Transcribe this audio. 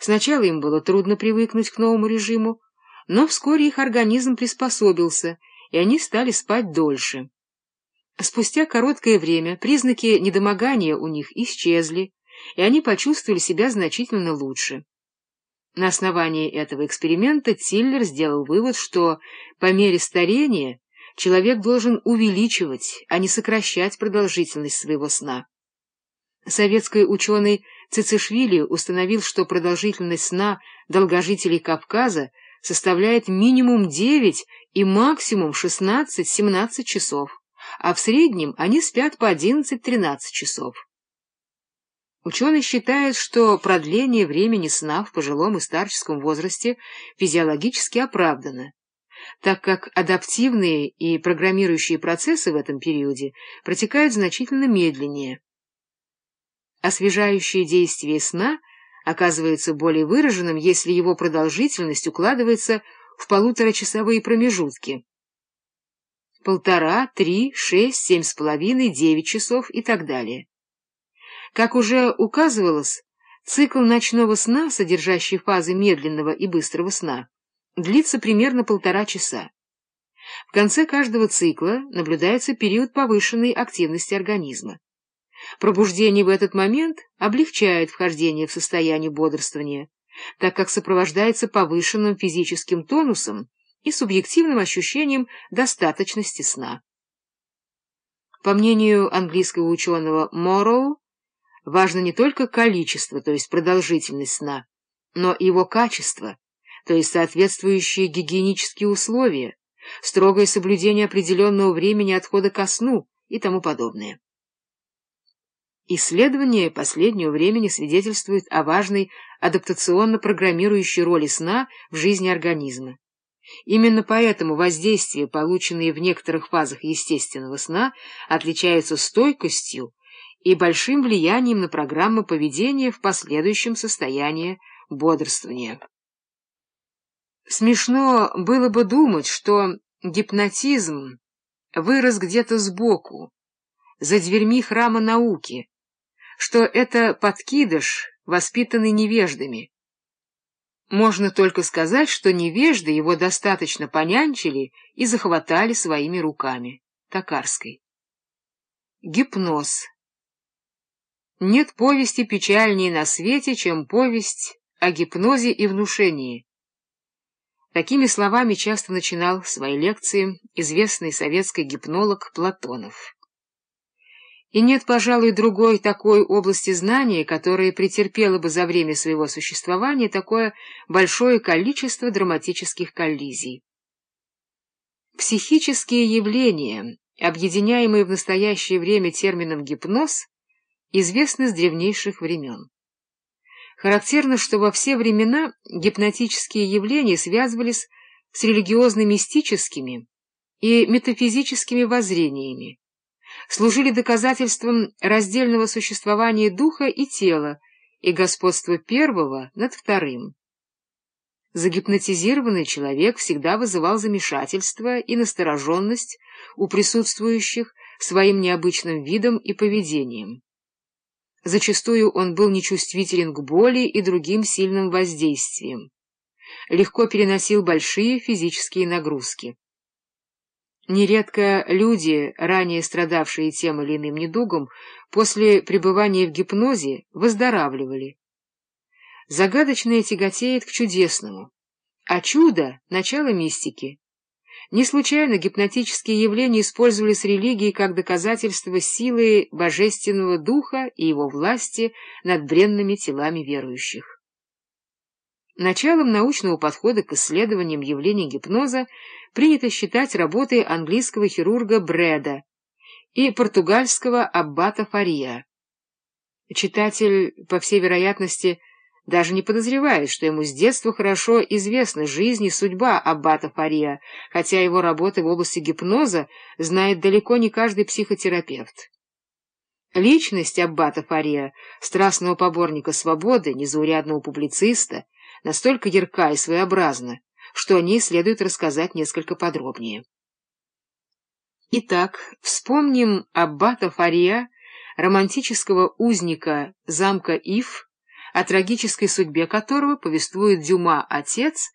Сначала им было трудно привыкнуть к новому режиму, но вскоре их организм приспособился, и они стали спать дольше. Спустя короткое время признаки недомогания у них исчезли, и они почувствовали себя значительно лучше. На основании этого эксперимента Тиллер сделал вывод, что по мере старения человек должен увеличивать, а не сокращать продолжительность своего сна. Советский ученый Цицишвили установил, что продолжительность сна долгожителей Кавказа составляет минимум 9 и максимум 16-17 часов, а в среднем они спят по 11-13 часов. Ученый считает, что продление времени сна в пожилом и старческом возрасте физиологически оправдано, так как адаптивные и программирующие процессы в этом периоде протекают значительно медленнее. Освежающее действие сна оказывается более выраженным, если его продолжительность укладывается в полуторачасовые промежутки. Полтора, три, шесть, семь с половиной, девять часов и так далее. Как уже указывалось, цикл ночного сна, содержащий фазы медленного и быстрого сна, длится примерно полтора часа. В конце каждого цикла наблюдается период повышенной активности организма. Пробуждение в этот момент облегчает вхождение в состояние бодрствования, так как сопровождается повышенным физическим тонусом и субъективным ощущением достаточности сна. По мнению английского ученого Морроу, важно не только количество, то есть продолжительность сна, но и его качество, то есть соответствующие гигиенические условия, строгое соблюдение определенного времени отхода ко сну и тому подобное. Исследования последнего времени свидетельствуют о важной адаптационно-программирующей роли сна в жизни организма. Именно поэтому воздействия, полученные в некоторых фазах естественного сна, отличаются стойкостью и большим влиянием на программу поведения в последующем состоянии бодрствования. Смешно было бы думать, что гипнотизм вырос где-то сбоку, за дверьми храма науки, что это подкидыш, воспитанный невеждами. Можно только сказать, что невежды его достаточно понянчили и захватали своими руками. Токарской. Гипноз. Нет повести печальнее на свете, чем повесть о гипнозе и внушении. Такими словами часто начинал свои лекции известный советский гипнолог Платонов. И нет, пожалуй, другой такой области знания, которая претерпела бы за время своего существования такое большое количество драматических коллизий. Психические явления, объединяемые в настоящее время термином «гипноз», известны с древнейших времен. Характерно, что во все времена гипнотические явления связывались с религиозно-мистическими и метафизическими воззрениями, служили доказательством раздельного существования духа и тела и господства первого над вторым. Загипнотизированный человек всегда вызывал замешательство и настороженность у присутствующих своим необычным видом и поведением. Зачастую он был нечувствителен к боли и другим сильным воздействиям, легко переносил большие физические нагрузки. Нередко люди, ранее страдавшие тем или иным недугом, после пребывания в гипнозе выздоравливали. Загадочное тяготеет к чудесному, а чудо — начало мистики. Не случайно гипнотические явления использовались религией как доказательство силы божественного духа и его власти над бренными телами верующих. Началом научного подхода к исследованиям явлений гипноза принято считать работы английского хирурга Бреда и португальского аббата Фария. Читатель, по всей вероятности, даже не подозревает, что ему с детства хорошо известна жизнь и судьба аббата Фария, хотя его работы в области гипноза знает далеко не каждый психотерапевт. Личность аббата Фария, страстного поборника свободы, незаурядного публициста, настолько ярка и своеобразна, что о ней следует рассказать несколько подробнее. Итак, вспомним аббата Фария, романтического узника замка Ив, о трагической судьбе которого повествует Дюма отец